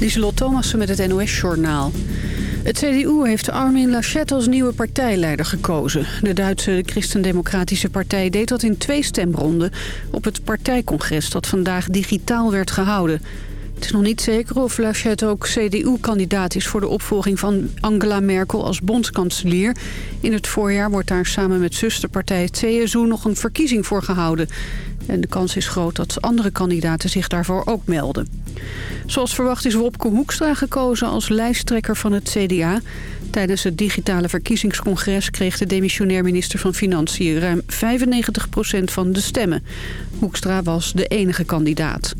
Lieselot Thomassen met het NOS-journaal. Het CDU heeft Armin Laschet als nieuwe partijleider gekozen. De Duitse Christendemocratische Partij deed dat in twee stemronden... op het partijcongres dat vandaag digitaal werd gehouden. Het is nog niet zeker of Laschet ook CDU-kandidaat is... voor de opvolging van Angela Merkel als bondskanselier. In het voorjaar wordt daar samen met zusterpartij CSU nog een verkiezing voor gehouden. En de kans is groot dat andere kandidaten zich daarvoor ook melden. Zoals verwacht is Wopke Hoekstra gekozen als lijsttrekker van het CDA. Tijdens het digitale verkiezingscongres kreeg de demissionair minister van Financiën ruim 95% van de stemmen. Hoekstra was de enige kandidaat.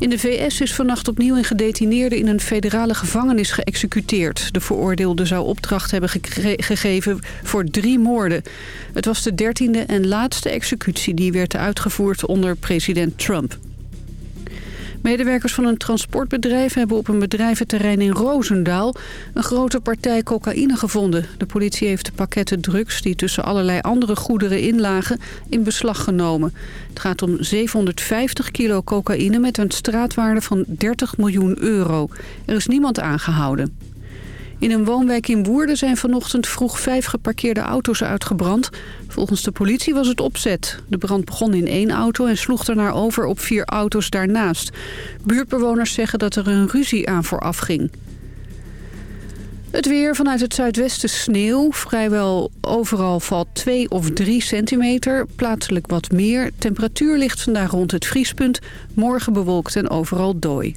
In de VS is vannacht opnieuw een gedetineerde in een federale gevangenis geëxecuteerd. De veroordeelde zou opdracht hebben gegeven voor drie moorden. Het was de dertiende en laatste executie die werd uitgevoerd onder president Trump. Medewerkers van een transportbedrijf hebben op een bedrijventerrein in Roosendaal een grote partij cocaïne gevonden. De politie heeft de pakketten drugs die tussen allerlei andere goederen inlagen in beslag genomen. Het gaat om 750 kilo cocaïne met een straatwaarde van 30 miljoen euro. Er is niemand aangehouden. In een woonwijk in Woerden zijn vanochtend vroeg vijf geparkeerde auto's uitgebrand. Volgens de politie was het opzet. De brand begon in één auto en sloeg daarna over op vier auto's daarnaast. Buurtbewoners zeggen dat er een ruzie aan vooraf ging. Het weer vanuit het zuidwesten sneeuw. Vrijwel overal valt 2 of 3 centimeter. Plaatselijk wat meer. Temperatuur ligt vandaag rond het vriespunt. Morgen bewolkt en overal dooi.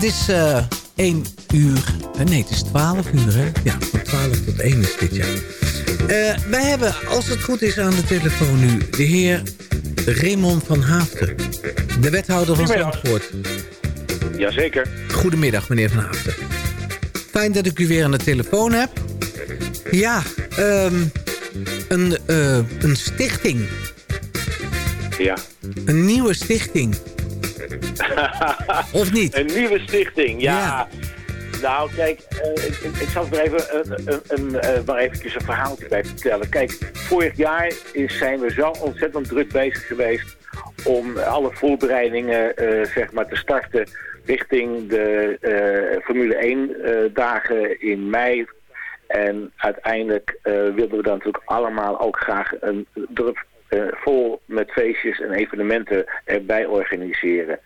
Het is uh, eh, 1 uur, uh, nee het is 12 uur hè? Ja, van 12 tot 1 is dit jaar. Uh, wij hebben, als het goed is aan de telefoon nu, de heer Raymond van Haafden. De wethouder van Zandvoort. Jazeker. Goedemiddag meneer van Haafden. Fijn dat ik u weer aan de telefoon heb. Ja, um, een, uh, een stichting. Ja. Een nieuwe stichting. of niet? Een nieuwe stichting, ja. Nou, kijk, uh, ik, ik, zal er even, een, een, uh, maar eventjes een verhaaltje bij vertellen. Kijk, vorig jaar is, zijn we zo ontzettend druk bezig geweest om alle voorbereidingen uh, zeg maar te starten richting de Formule 1 uh, dagen in mei. En uiteindelijk wilden we dan natuurlijk allemaal ook graag een druk vol met feestjes en evenementen erbij organiseren.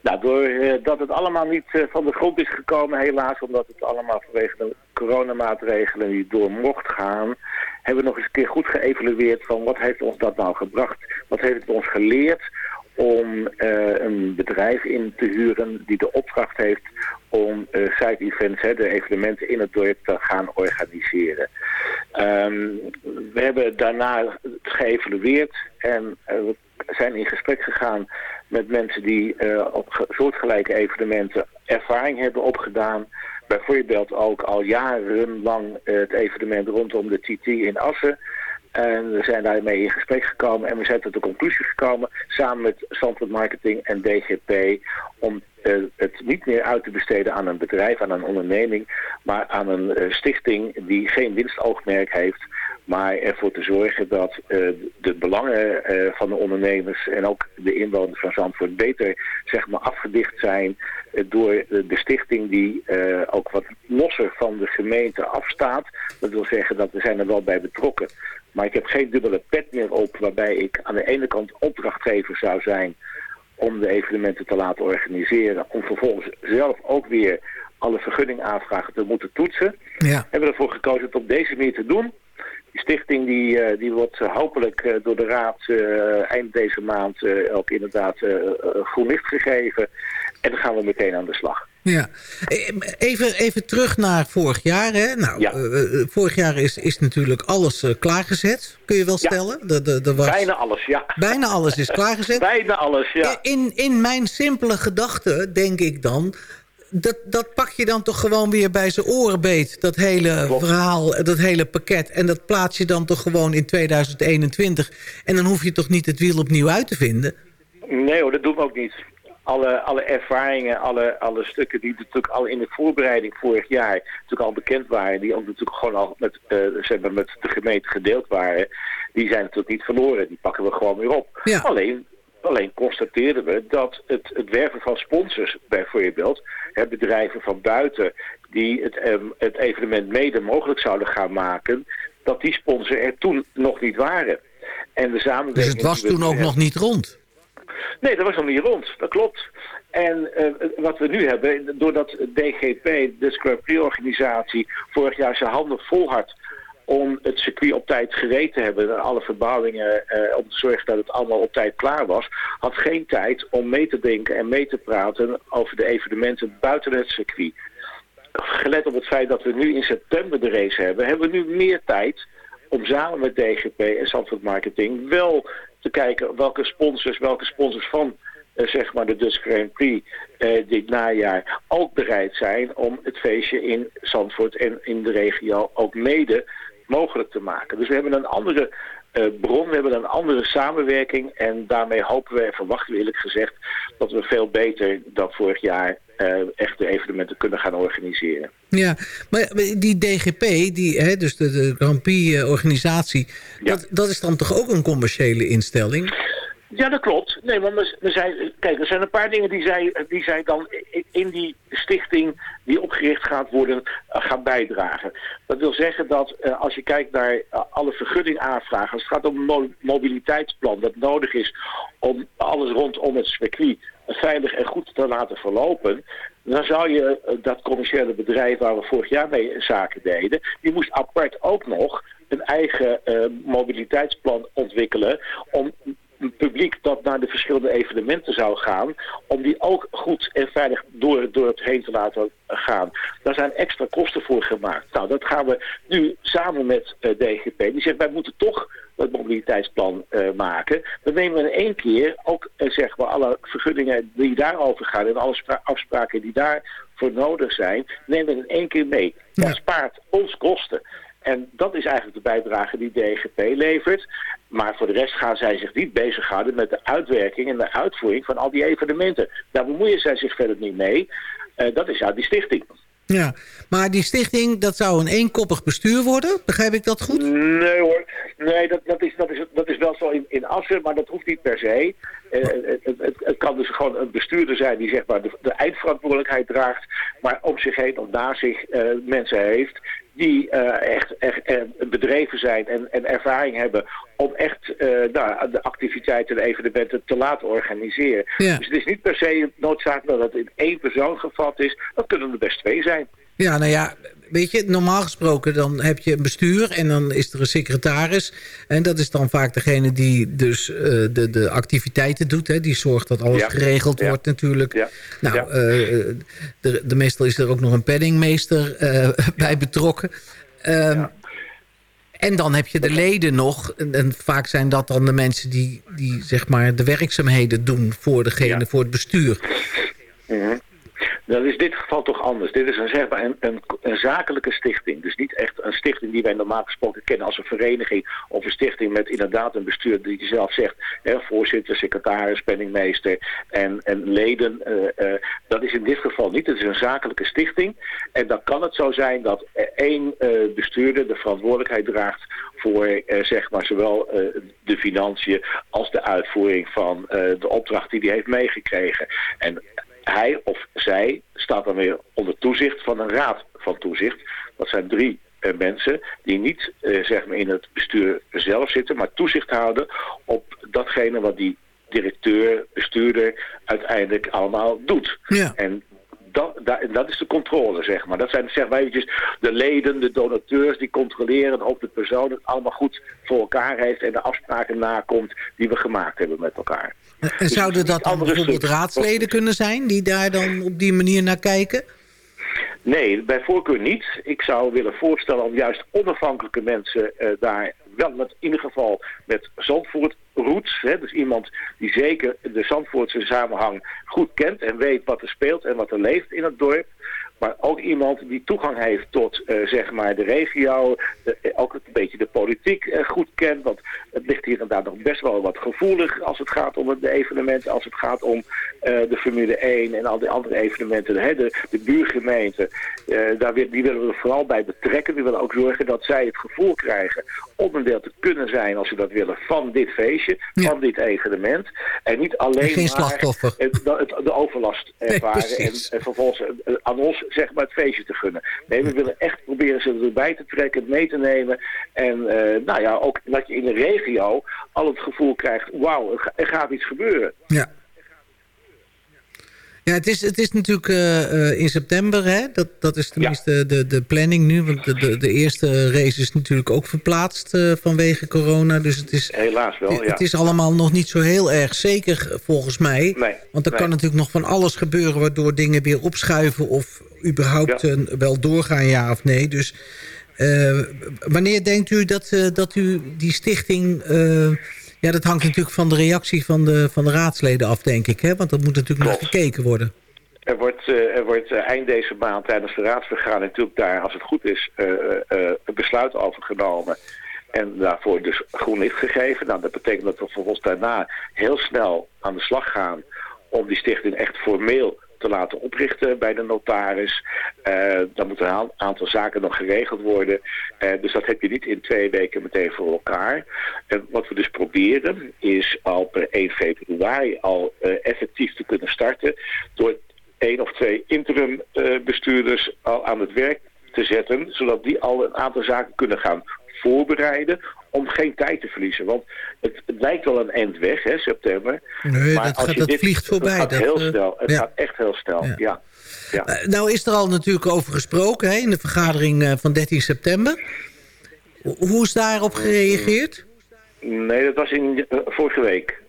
Nou, doordat het allemaal niet van de grond is gekomen, helaas, omdat het allemaal vanwege de coronamaatregelen niet door mocht gaan, hebben we nog eens een keer goed geëvalueerd van wat heeft ons dat nou gebracht, wat heeft het ons geleerd om uh, een bedrijf in te huren die de opdracht heeft om uh, side-events, de evenementen in het dorp te gaan organiseren. Um, we hebben daarna geëvalueerd en uh, we zijn in gesprek gegaan met mensen die op soortgelijke evenementen ervaring hebben opgedaan. Bijvoorbeeld ook al jarenlang het evenement rondom de TT in Assen. En we zijn daarmee in gesprek gekomen en we zijn tot de conclusie gekomen samen met Zandvoort Marketing en DGP om het niet meer uit te besteden aan een bedrijf, aan een onderneming, maar aan een uh, stichting die geen winstoogmerk heeft, maar ervoor te zorgen dat uh, de belangen van de ondernemers en ook de inwoners van Zandvoort beter zeg maar, afgedicht zijn door de stichting die ook wat losser van de gemeente afstaat. Dat wil zeggen dat we zijn er wel bij betrokken. Maar ik heb geen dubbele pet meer op waarbij ik aan de ene kant opdrachtgever zou zijn om de evenementen te laten organiseren. Om vervolgens zelf ook weer alle vergunningaanvragen te moeten toetsen. Ja. Hebben we ervoor gekozen het op deze manier te doen. Die stichting die, uh, die wordt uh, hopelijk uh, door de raad eind deze maand ook inderdaad groen licht gegeven. En dan gaan we meteen aan de slag. Ja, even, even terug naar vorig jaar. Hè? Nou, ja. uh, vorig jaar is, is natuurlijk alles uh, klaargezet, kun je wel stellen. Ja. De, de, was... Bijna alles, ja. Bijna alles is klaargezet. Bijna alles, ja. In, in mijn simpele gedachte denk ik dan... Dat, dat pak je dan toch gewoon weer bij zijn oren beet, dat hele Klopt. verhaal, dat hele pakket. En dat plaats je dan toch gewoon in 2021. En dan hoef je toch niet het wiel opnieuw uit te vinden? Nee hoor, dat doen we ook niet alle, alle ervaringen, alle, alle stukken die natuurlijk al in de voorbereiding vorig jaar natuurlijk al bekend waren, die ook natuurlijk gewoon al met, uh, zeg maar met de gemeente gedeeld waren, die zijn natuurlijk niet verloren. Die pakken we gewoon weer op. Ja. Alleen, alleen constateerden we dat het, het werven van sponsors bijvoorbeeld, hè, bedrijven van buiten die het, um, het evenement mede mogelijk zouden gaan maken, dat die sponsors er toen nog niet waren. En de samenwerking dus het was toen ook nog niet rond? Nee, dat was nog niet rond. Dat klopt. En uh, wat we nu hebben, doordat DGP, de Grand Prix-organisatie, vorig jaar zijn handen vol had om het circuit op tijd gereed te hebben, alle verbouwingen, uh, om te zorgen dat het allemaal op tijd klaar was, had geen tijd om mee te denken en mee te praten over de evenementen buiten het circuit. Gelet op het feit dat we nu in september de race hebben, hebben we nu meer tijd om samen met DGP en Zandvoort Marketing wel kijken welke sponsors, welke sponsors van uh, zeg maar de Dutch Grand Prix uh, dit najaar ook bereid zijn om het feestje in Zandvoort en in de regio ook mede mogelijk te maken. Dus we hebben een andere uh, bron, we hebben een andere samenwerking en daarmee hopen we en verwachten we eerlijk gezegd dat we veel beter dan vorig jaar uh, echte evenementen kunnen gaan organiseren. Ja, maar die DGP, die, hè, dus de, de Grand Prix-organisatie... Ja. Dat, dat is dan toch ook een commerciële instelling? Ja, dat klopt. Nee, maar we, we zijn, kijk, er zijn een paar dingen die zij, die zij dan in die stichting die opgericht gaat worden, uh, gaan bijdragen. Dat wil zeggen dat uh, als je kijkt naar alle vergunningaanvragen, als het gaat om een mobiliteitsplan dat nodig is om alles rondom het circuit veilig en goed te laten verlopen, dan zou je dat commerciële bedrijf waar we vorig jaar mee zaken deden, die moest apart ook nog een eigen mobiliteitsplan ontwikkelen om publiek dat naar de verschillende evenementen zou gaan, om die ook goed en veilig door, door het heen te laten gaan. Daar zijn extra kosten voor gemaakt. Nou, dat gaan we nu samen met uh, DGP. Die zegt, wij moeten toch het mobiliteitsplan uh, maken. Dan nemen we in één keer ook uh, zeg maar, alle vergunningen die daarover gaan en alle afspraken die daarvoor nodig zijn, nemen we in één keer mee. Dat spaart ons kosten. En dat is eigenlijk de bijdrage die DGP levert. Maar voor de rest gaan zij zich niet bezighouden met de uitwerking en de uitvoering van al die evenementen. Daar bemoeien zij zich verder niet mee. Uh, dat is uit die stichting. Ja, maar die stichting, dat zou een eenkoppig bestuur worden? Begrijp ik dat goed? Nee hoor, nee, dat, dat, is, dat, is, dat is wel zo in, in Assen, maar dat hoeft niet per se. Uh, het, het, het, kan dus gewoon een bestuurder zijn die zeg maar de, de eindverantwoordelijkheid draagt, maar om zich heen of na zich uh, mensen heeft die uh, echt, echt bedreven zijn en, en ervaring hebben om echt uh, nou, de activiteiten en evenementen te laten organiseren. Ja. Dus het is niet per se noodzakelijk dat het in één persoon gevat is. Dat kunnen er best twee zijn. Ja, nou ja, weet je, normaal gesproken dan heb je een bestuur en dan is er een secretaris. En dat is dan vaak degene die dus uh, de, de activiteiten doet. Hè, die zorgt dat alles ja. geregeld ja. wordt natuurlijk. Ja. Nou, uh, de, de, meestal is er ook nog een penningmeester uh, bij betrokken. Um, en dan heb je de leden nog. En, en, vaak zijn dat dan de mensen die, die zeg maar de werkzaamheden doen voor degene, voor het bestuur. Mm -hmm. Dat is dit geval toch anders. Dit is een, zeg maar een, een, zakelijke stichting. Dus niet echt een stichting die wij normaal gesproken kennen als een vereniging. Of een stichting met inderdaad een bestuur die zelf zegt. Hè, voorzitter, secretaris, penningmeester en, en leden. Uh, uh, dat is in dit geval niet. Het is een zakelijke stichting. En dan kan het zo zijn dat één uh, bestuurder de verantwoordelijkheid draagt voor zeg maar zowel de financiën als de uitvoering van de opdracht die hij heeft meegekregen. En hij of zij staat dan weer onder toezicht van een raad van toezicht. Dat zijn drie uh, mensen die niet uh, zeg maar in het bestuur zelf zitten, maar toezicht houden op datgene wat die directeur, bestuurder uiteindelijk allemaal doet. Ja. En dat, dat, dat, is de controle, zeg maar. Dat zijn zeg maar eventjes de leden, de donateurs die controleren of de persoon het allemaal goed voor elkaar heeft en de afspraken nakomt die we gemaakt hebben met elkaar. En dus zouden dat dan bijvoorbeeld raadsleden kunnen zijn die daar dan op die manier naar kijken? Nee, bij voorkeur niet. Ik zou willen voorstellen om juist onafhankelijke mensen uh, daar wel met, in ieder geval met Zandvoort roots. Hè, dus iemand die zeker de Zandvoortse samenhang goed kent en weet wat er speelt en wat er leeft in het dorp. Maar ook iemand die toegang heeft tot uh, zeg maar de regio, de, eh, ook een beetje de politiek uh, goed kent. Want het ligt hier inderdaad nog best wel wat gevoelig als het gaat om de evenementen, als het gaat om de Formule 1 en al die andere evenementen. Hè, de, de buurgemeente, daar, die willen we vooral bij betrekken. We willen ook zorgen dat zij het gevoel krijgen onderdeel te kunnen zijn, als ze dat willen, van dit feestje, ja. van dit evenement. En niet alleen maar het, het, de overlast ervaren nee, en, en, vervolgens aan ons zeg maar feestje te gunnen. Nee, we willen echt proberen ze erbij te trekken, mee te nemen. En uh, nou ja, ook dat je in de regio al het gevoel krijgt, wauw, er gaat iets gebeuren. Ja. Ja, het is, het is natuurlijk uh, uh, in september, hè? Dat, dat is tenminste ja. de, de planning nu. Want de, de, de, eerste race is natuurlijk ook verplaatst uh, vanwege corona. Dus het is, Helaas wel, ja. Het is allemaal nog niet zo heel erg zeker, volgens mij. Nee, want er nee. kan natuurlijk nog van alles gebeuren... waardoor dingen weer opschuiven of überhaupt ja. wel doorgaan, ja of nee. Dus wanneer denkt u dat, dat u die stichting ja, dat hangt natuurlijk van de reactie van de, van de raadsleden af, denk ik. Hè? Want dat moet natuurlijk nog gekeken worden. Er wordt, uh, er wordt uh, eind deze maand tijdens de raadsvergadering natuurlijk daar, als het goed is, uh, een besluit over genomen. En daarvoor dus groen licht gegeven. Nou, dat betekent dat we vervolgens daarna heel snel aan de slag gaan om die stichting echt formeel te laten oprichten bij de notaris. Uh, dan moeten een aantal zaken nog geregeld worden. Uh, dus dat heb je niet in twee weken meteen voor elkaar. En wat we dus proberen is al per 1 februari al uh, effectief te kunnen starten... door één of twee interim bestuurders al aan het werk te zetten... zodat die al een aantal zaken kunnen gaan voorbereiden om geen tijd te verliezen. Want het, het lijkt wel een eind weg, hè, september. Nee, maar dat, als gaat, je dat dit, vliegt voorbij. Het gaat dat, heel snel. Het ja. gaat echt heel snel, ja. ja. ja. Eh, nou is er al natuurlijk over gesproken hè, in de vergadering eh, van 13 september. Hoe is daarop gereageerd? Nee, dat was in uh, vorige week.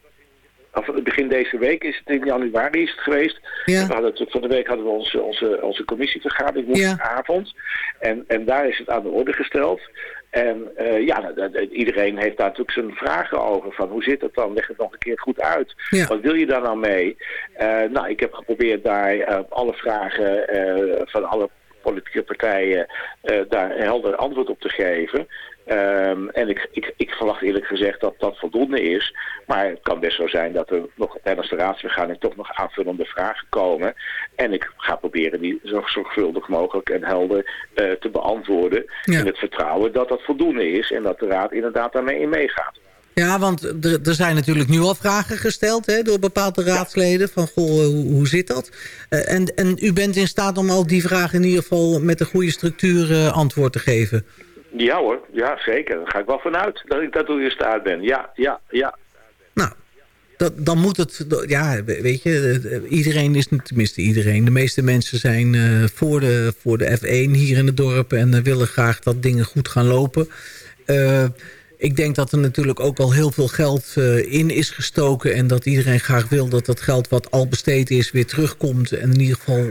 Of begin deze week is het in januari is het geweest. Ja. We hadden van de week hadden we onze, onze, onze commissievergadering woensdagavond. En, en daar is het aan de orde gesteld. En uh, ja, iedereen heeft daar natuurlijk zijn vragen over. Van hoe zit het dan? Leg het nog een keer goed uit. Ja. Wat wil je daar nou mee? Uh, nou, ik heb geprobeerd daar uh, alle vragen van alle politieke partijen daar een helder antwoord op te geven. Um, en ik, ik, ik verwacht eerlijk gezegd dat dat voldoende is. Maar het kan best zo zijn dat er nog tijdens de raadsvergadering toch nog aanvullende vragen komen. En ik ga proberen die zo zorgvuldig mogelijk en helder uh, te beantwoorden. Ja. In het vertrouwen dat dat voldoende is en dat de raad inderdaad daarmee in meegaat. Ja, want er, zijn natuurlijk nu al vragen gesteld hè, door bepaalde raadsleden. Van, goh, hoe, hoe zit dat? Uh, en, en u bent in staat om al die vragen in ieder geval met een goede structuur uh, antwoord te geven. Ja hoor, ja zeker. Daar ga ik wel vanuit dat ik daartoe in staat ben. Ja, ja, ja. Nou, dat, dan moet het... Ja, weet je, iedereen is... Tenminste iedereen. De meeste mensen zijn uh, voor, de, voor de F1 hier in het dorp... en uh, willen graag dat dingen goed gaan lopen. Uh, ik denk dat er natuurlijk ook al heel veel geld in is gestoken... en dat iedereen graag wil dat dat geld wat al besteed is weer terugkomt... en in ieder geval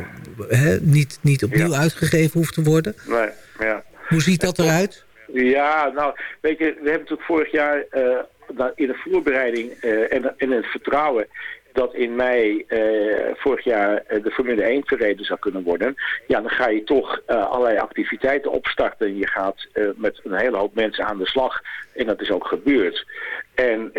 hè, niet, niet opnieuw ja. uitgegeven hoeft te worden. Nee, ja. Hoe ziet dat eruit? Ja, nou, weet je, we hebben natuurlijk vorig jaar uh, in de voorbereiding uh, en, en het vertrouwen dat in mei uh, vorig jaar de Formule 1 verreden zou kunnen worden. Ja, dan ga je toch allerlei activiteiten opstarten. Je gaat met een hele hoop mensen aan de slag. En dat is ook gebeurd. En,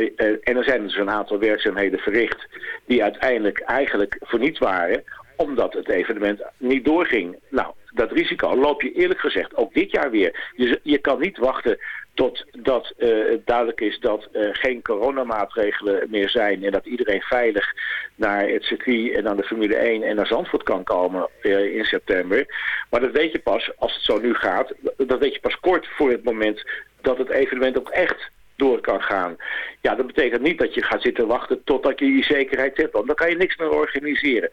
en er zijn dus een aantal werkzaamheden verricht die uiteindelijk eigenlijk voor niets waren omdat het evenement niet doorging. Nou, dat risico loop je eerlijk gezegd ook dit jaar weer. Je, je kan niet wachten totdat uh, het duidelijk is dat uh, geen coronamaatregelen meer zijn... en dat iedereen veilig naar het circuit en naar de Formule 1 en naar Zandvoort kan komen uh, in september. Maar dat weet je pas, als het zo nu gaat, dat weet je pas kort voor het moment dat het evenement ook echt door kan gaan. Ja, dat betekent niet dat je gaat zitten wachten totdat je die zekerheid hebt. Want dan kan je niks meer organiseren.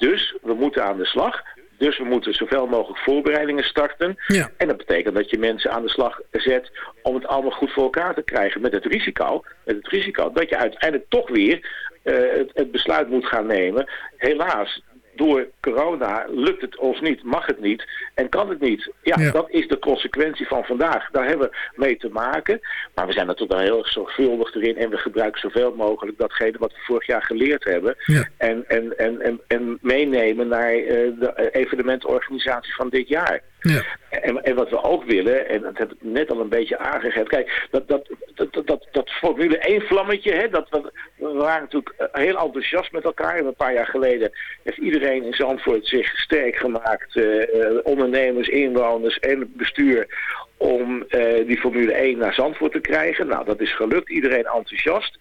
Dus we moeten aan de slag. Dus we moeten zoveel mogelijk voorbereidingen starten. Ja. En dat betekent dat je mensen aan de slag zet om het allemaal goed voor elkaar te krijgen. Met het risico, met het risico dat je uiteindelijk toch weer uh, het, het besluit moet gaan nemen. Helaas, door corona lukt het ons niet, mag het niet en kan het niet. Ja, Ja. dat is de consequentie van vandaag. Daar hebben we mee te maken. Maar we zijn natuurlijk wel heel erg zorgvuldig erin en we gebruiken zoveel mogelijk datgene wat we vorig jaar geleerd hebben. Ja. En, en, en, en, en meenemen naar uh, de evenementorganisatie van dit jaar. En, wat we ook willen, en dat heb ik net al een beetje aangegeven. Kijk, dat, dat, dat, dat, dat, Formule 1 vlammetje, hè, dat, we, waren natuurlijk eh, heel enthousiast met elkaar. En een paar jaar geleden heeft iedereen in Zandvoort zich sterk gemaakt. Uh, ondernemers, inwoners en bestuur om uh, die Formule 1 naar Zandvoort te krijgen. Nou, dat is gelukt. Iedereen enthousiast.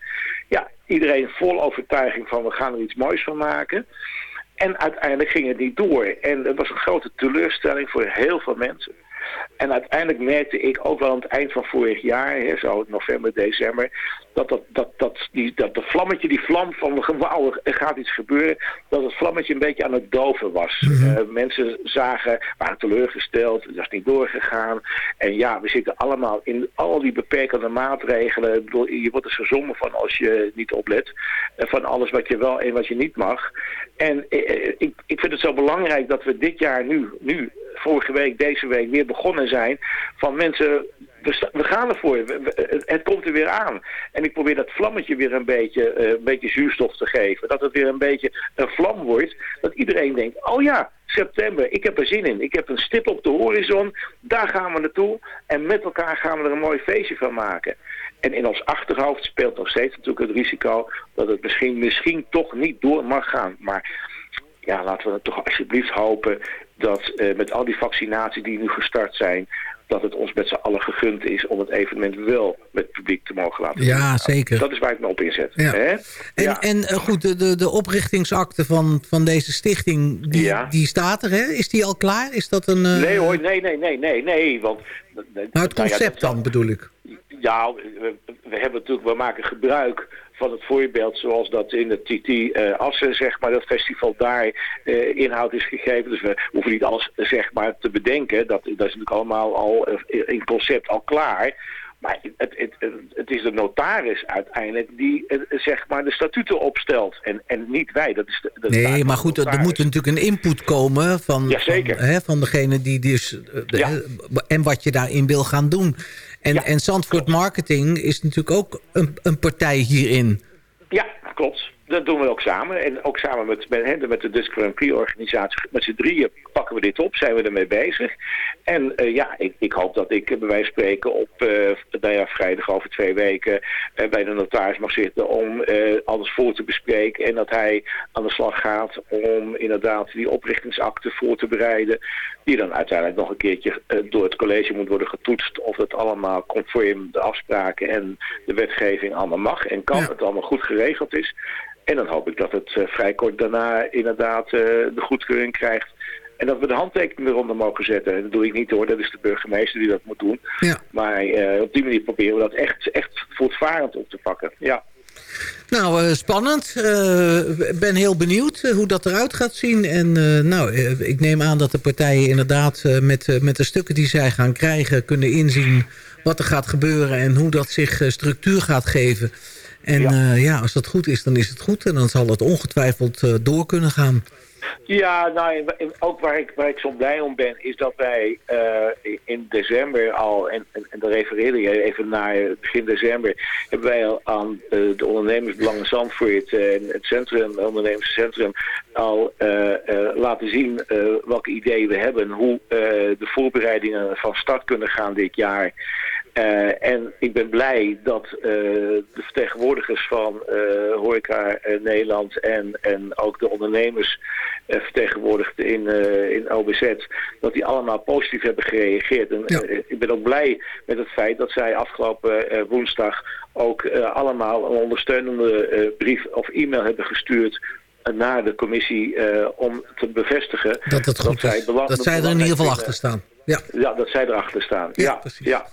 Ja, iedereen vol overtuiging van we gaan er iets moois van maken. En uiteindelijk ging het niet door. En dat was een grote teleurstelling voor heel veel mensen. En uiteindelijk merkte ik ook wel aan het eind van vorig jaar, hè, zo november, december, dat, dat, dat, dat, die, dat de vlammetje, die vlam van wauw, er gaat iets gebeuren, dat het vlammetje een beetje aan het doven was. Mhm. Uh, mensen zagen, waren teleurgesteld, het was niet doorgegaan. En ja, we zitten allemaal in al die beperkende maatregelen. Ik bedoel, je wordt er zo zonde van als je niet oplet. Uh, van alles wat je wel en wat je niet mag. En uh, ik, ik vind het zo belangrijk dat we dit jaar nu, nu vorige week, deze week weer begonnen zijn van mensen, we, gaan ervoor, het komt er weer aan. En ik probeer dat vlammetje weer een beetje, uh, een beetje zuurstof te geven. Dat het weer een beetje een vlam wordt, dat iedereen denkt, oh ja, september, ik heb er zin in. Ik heb een stip op de horizon, daar gaan we naartoe en met elkaar gaan we er een mooi feestje van maken. En in ons achterhoofd speelt nog steeds natuurlijk het risico dat het misschien, misschien toch niet door mag gaan. Maar ja, laten we het toch alsjeblieft hopen dat uh, met al die vaccinaties die nu gestart zijn, dat het ons met z'n allen gegund is om het evenement wel met het publiek te mogen laten. Ja, zeker. Dat is waar ik me op inzet. Ja. Hè? En, ja. en uh, goed, de, de, oprichtingsakte van, van deze stichting, die, ja. die staat er, hè? Is die al klaar? Is dat een... Uh... Nee hoor, nee, nee, nee, nee, nee, want... Nou, het concept nou ja, dan bedoel ik. Ja, we, we, hebben natuurlijk, we maken gebruik van het voorbeeld zoals dat in het TT uh, Assen, zeg maar, dat festival daar uh, inhoud is gegeven. Dus we hoeven niet alles, zeg maar, te bedenken. Dat, dat is natuurlijk allemaal al in concept al klaar. Maar het, het, het, is de notaris uiteindelijk die zeg maar de statuten opstelt. En, en niet wij. Dat is de, nee, maar goed, er moet natuurlijk een input komen van, van, hè, van degene die dus... En wat je daarin wil gaan doen. En, ja, en Zandvoort Marketing is natuurlijk ook een, een partij hierin. Ja, klopt dat doen we ook samen. En ook samen met, met, met de Dutch Grand Prix organisatie. Met z'n drieën pakken we dit op, zijn we ermee bezig. En uh, ja, ik, ik, hoop dat ik bij wijze van spreken op uh, nou ja, vrijdag over twee weken uh, bij de notaris mag zitten om alles voor te bespreken. En dat hij aan de slag gaat om inderdaad die oprichtingsakte voor te bereiden. Die dan uiteindelijk nog een keertje door het college moet worden getoetst. Of het allemaal conform de afspraken en de wetgeving allemaal mag en kan. Ja. Het allemaal goed geregeld is. En dan hoop ik dat het uh, vrij kort daarna inderdaad uh, de goedkeuring krijgt. En dat we de handtekening eronder mogen zetten. En dat doe ik niet hoor, dat is de burgemeester die dat moet doen. Ja. Maar uh, op die manier proberen we dat echt, echt voortvarend op te pakken. Ja. Nou, spannend. Ik ben heel benieuwd hoe dat eruit gaat zien. En nou, ik neem aan dat de partijen inderdaad met, met de stukken die zij gaan krijgen... kunnen inzien wat er gaat gebeuren en hoe dat zich structuur gaat geven... En ja. Uh, ja. als dat goed is, dan is het goed. En dan zal het ongetwijfeld uh, door kunnen gaan. Ja, nou, ook waar ik, waar ik zo blij om ben, is dat wij uh, in december al, en, en, en daar refereerde je even naar begin december, hebben wij al aan uh, de ondernemersbelangen Zandvoort en het centrum, het ondernemerscentrum, al laten zien welke ideeën we hebben, hoe de voorbereidingen van start kunnen gaan dit jaar. Uh, en ik ben blij dat uh, de vertegenwoordigers van uh, Horeca Nederland en, en ook de ondernemers vertegenwoordigd in, in OBZ, dat die allemaal positief hebben gereageerd. En ja. ik ben ook blij met het feit dat zij afgelopen woensdag ook allemaal een ondersteunende brief of e-mail hebben gestuurd naar de commissie om te bevestigen dat, het goed dat, zij, dat zij er in ieder geval achter staan. Ja. ja, dat zij erachter staan. Ja, precies. Ja.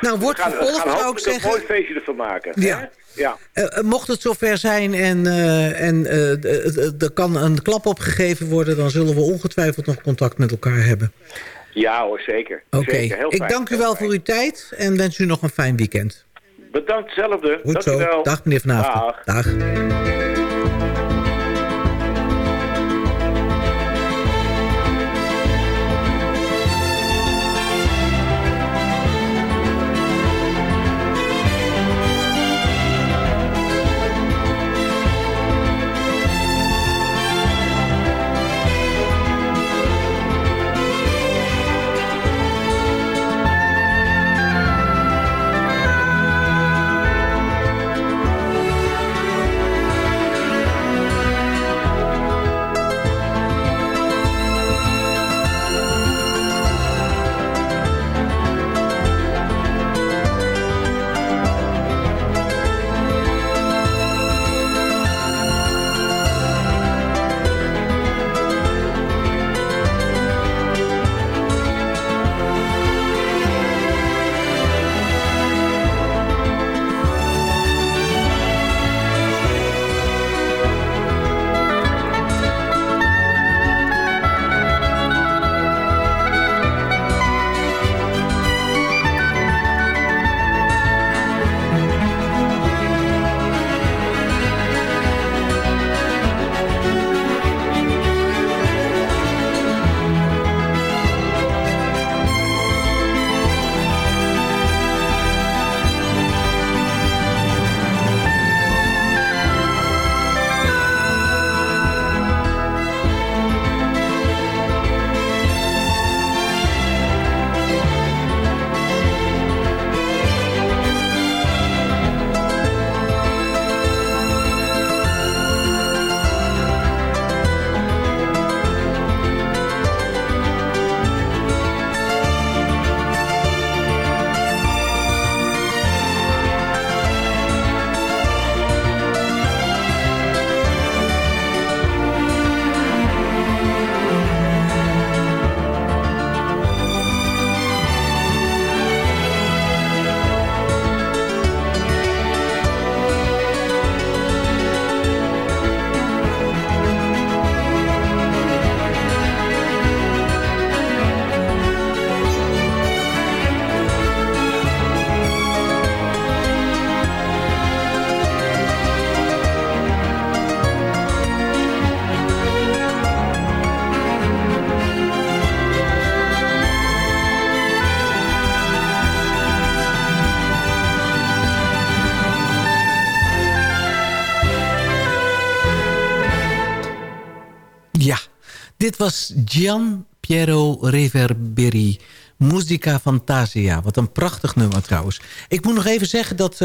Nou, wordt vervolgd zou ik zeggen... een mooi feestje ervan maken. Ja. ja. Uh, mocht het zover zijn en, uh, en uh, er kan een klap opgegeven worden... dan zullen we ongetwijfeld nog contact met elkaar hebben. Ja hoor, zeker. Oké, ik dank u wel voor uw tijd en wens u nog een fijn weekend. Bedankt, hetzelfde. Goed zo. Dag meneer Van Dag. Dag. Dit was Gian Piero Reverberi. Musica Fantasia. Wat een prachtig nummer trouwens. Ik moet nog even zeggen dat uh,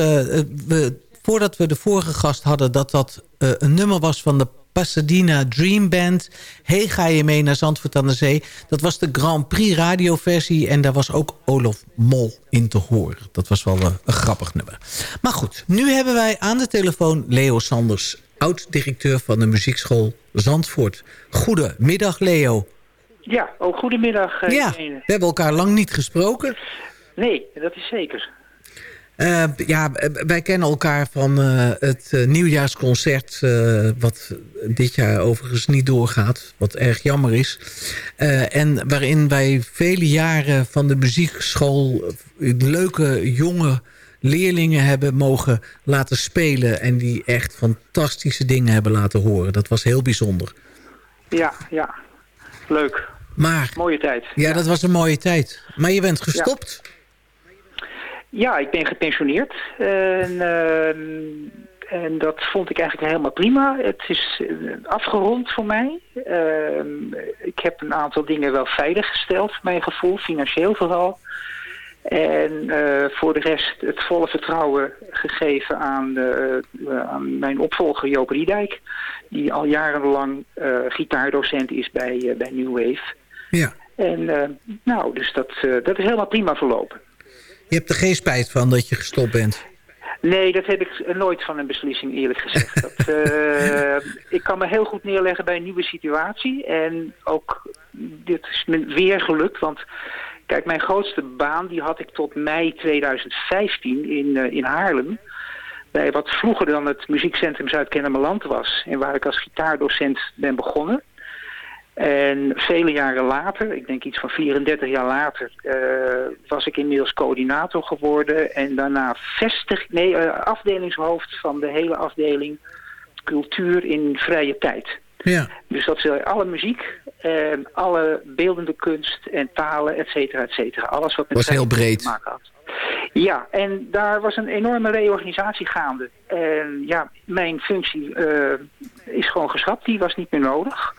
we, voordat we de vorige gast hadden... dat dat uh, een nummer was van de Pasadena Dream Band. Hey, ga je mee naar Zandvoort aan de Zee? Dat was de Grand Prix radioversie. En daar was ook Olof Mol in te horen. Dat was wel een, een grappig nummer. Maar goed, nu hebben wij aan de telefoon Leo Sanders... oud-directeur van de muziekschool Zandvoort. Goedemiddag, Leo. Ja, ook goedemiddag. Uh, ja, we hebben elkaar lang niet gesproken. Nee, dat is zeker. Uh, ja, wij kennen elkaar van uh, het nieuwjaarsconcert... wat dit jaar overigens niet doorgaat, wat erg jammer is. en waarin wij vele jaren van de muziekschool... leuke jonge leerlingen hebben mogen laten spelen... en die echt fantastische dingen hebben laten horen. Dat was heel bijzonder. Ja, ja. Leuk. Maar, mooie tijd. Ja, dat was een mooie tijd. Maar je bent gestopt. Ja. Ja, ik ben gepensioneerd. En, uh, en dat vond ik eigenlijk helemaal prima. Het is afgerond voor mij. Uh, ik heb een aantal dingen wel veiliggesteld, mijn gevoel, financieel vooral. En uh, voor de rest het volle vertrouwen gegeven aan, de, aan mijn opvolger Joop Riedijk. Die al jarenlang gitaardocent is bij, bij New Wave. Ja. En nou, dus dat, dat is helemaal prima verlopen. Je hebt er geen spijt van dat je gestopt bent? Nee, dat heb ik nooit van een beslissing eerlijk gezegd. Dat, uh, ik kan me heel goed neerleggen bij een nieuwe situatie. En ook, dit is me weer gelukt, want kijk, mijn grootste baan die had ik tot mei 2015 in, uh, in Haarlem. Bij wat vroeger dan het muziekcentrum Zuid-Kennemerland was. En waar ik als gitaardocent ben begonnen. En vele jaren later, ik denk iets van 34 jaar later, uh, was ik inmiddels coördinator geworden. En daarna vestig, nee, uh, afdelingshoofd van de hele afdeling cultuur in vrije tijd. Ja. Dus dat is alle muziek, en alle beeldende kunst en talen, et cetera, et cetera. Alles wat met was heel breed. te maken had. Ja, en daar was een enorme reorganisatie gaande. En ja, mijn functie uh, is gewoon geschrapt, die was niet meer nodig.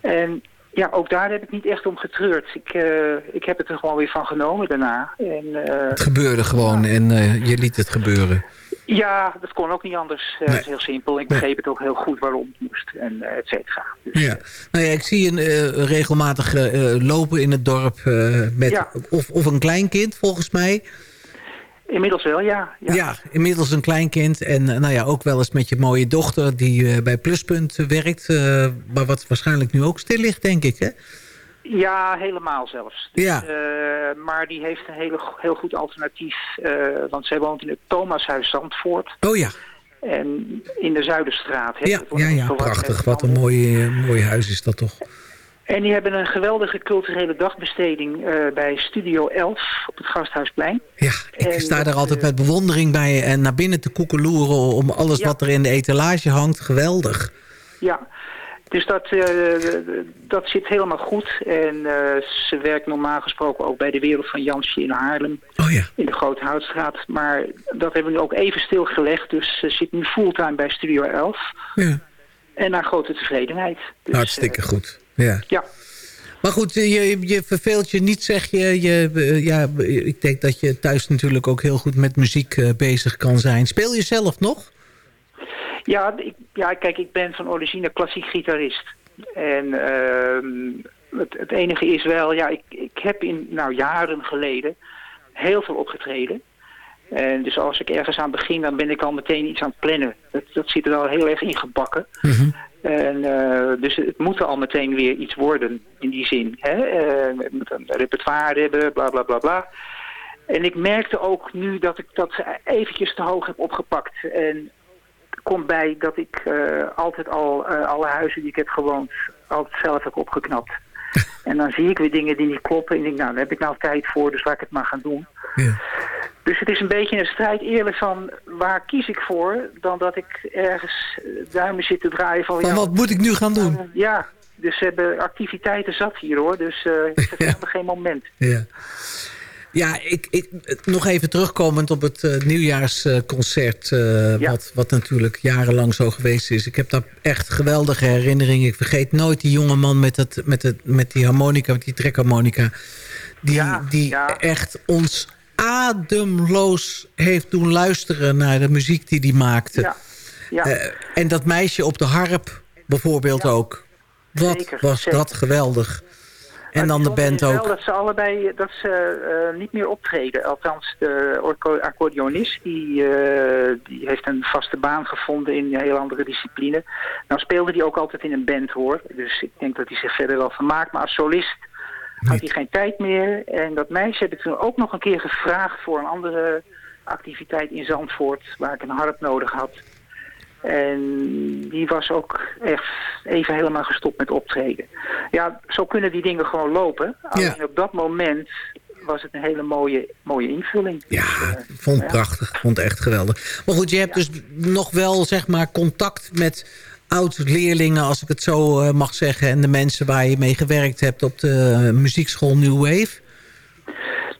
En ja, ook daar heb ik niet echt om getreurd. Ik, uh, ik heb het er gewoon weer van genomen daarna. En, uh, het gebeurde gewoon ja. en je liet het gebeuren. Ja, dat kon ook niet anders. Nee. Dat is heel simpel. Ik begreep nee. het ook heel goed waarom het moest. En et cetera. Dus, ja. Nou ja, ik zie je regelmatig lopen in het dorp met ja. of, of een kleinkind volgens mij. Inmiddels wel, ja. ja. Ja, inmiddels een kleinkind. En nou ja, ook wel eens met je mooie dochter die uh, bij Pluspunt werkt. Uh, maar wat waarschijnlijk nu ook stil ligt, denk ik, hè? Ja, helemaal zelfs. Dus, ja. Uh, maar die heeft een hele, heel goed alternatief. want zij woont in het Thomashuis Zandvoort. Oh ja. En in de Zuiderstraat. Hè? Ja, ja, ja prachtig. Wat een mooi, mooi huis is dat toch. En die hebben een geweldige culturele dagbesteding uh, bij Studio 11 op het Gasthuisplein. Ja, ik en sta daar altijd met bewondering bij en naar binnen te koekeloeren om alles ja. wat er in de etalage hangt. Geweldig. Ja, dus dat, uh, dat zit helemaal goed. En uh, ze werkt normaal gesproken ook bij de Wereld van Jansje in Haarlem. Oh ja. In de Grote Houtstraat. Maar dat hebben we nu ook even stilgelegd. Dus ze zit nu fulltime bij Studio 11. Ja. En naar grote tevredenheid. Dus, Hartstikke goed. Ja. ja. Maar goed, je, je verveelt je niet, zeg je. je ja, ik denk dat je thuis natuurlijk ook heel goed met muziek bezig kan zijn. Speel je zelf nog? Ja, ik, ja kijk, ik ben van origine klassiek gitarist. En uh, het, het, enige is wel, ja, ik, ik heb in, nou, jaren geleden heel veel opgetreden. En dus als ik ergens aan begin, dan ben ik al meteen iets aan het plannen. Dat, dat zit er al heel erg ingebakken. Mm -hmm. En, uh, dus het moet al meteen weer iets worden in die zin. Hè? Uh, moet een repertoire hebben, bla bla bla bla. En ik merkte ook nu dat ik dat eventjes te hoog heb opgepakt. En komt bij dat ik uh, altijd al alle huizen die ik heb gewoond, altijd zelf heb opgeknapt. En dan zie ik weer dingen die niet kloppen. En ik denk, nou, daar heb ik nou tijd voor, dus laat ik het maar gaan doen. Ja. Dus het is een beetje een strijd eerlijk van waar kies ik voor... dan dat ik ergens duimen zit te draaien van... van ja, wat moet ik nu gaan doen? Ja, dus ze hebben activiteiten zat hier hoor. Dus uh, ik heb ja. geen moment. Ja. Ja, ik, ik, nog even terugkomend op het uh, nieuwjaarsconcert... Uh, ja. wat, wat natuurlijk jarenlang zo geweest is. Ik heb daar echt geweldige herinneringen. Ik vergeet nooit die jonge man met, het, met, het, met die harmonica, met die trekharmonica... die, ja, die ja. echt ons ademloos heeft doen luisteren... naar de muziek die hij maakte. Ja. Ja. Uh, en dat meisje op de harp bijvoorbeeld ook. Wat Zeker, was zeker. dat geweldig. En dan de band ook. Wel dat ze allebei dat ze, uh, niet meer optreden. Althans, de accordeonist die, uh, die heeft een vaste baan gevonden in een heel andere discipline. Nou speelde hij ook altijd in een band hoor. Dus ik denk dat hij zich verder wel vermaakt. Maar als solist had hij geen tijd meer. En dat meisje heb ik toen ook nog een keer gevraagd voor een andere activiteit in Zandvoort. Waar ik een harp nodig had. En die was ook echt even helemaal gestopt met optreden. Ja, zo kunnen die dingen gewoon lopen. Alleen op dat moment was het een hele mooie, mooie invulling. Ja, ik vond het ja. prachtig. Vond het echt geweldig. Maar goed, je hebt ja. dus nog wel zeg maar contact met oud-leerlingen, als ik het zo uh, mag zeggen... en de mensen waar je mee gewerkt hebt op de uh, muziekschool New Wave...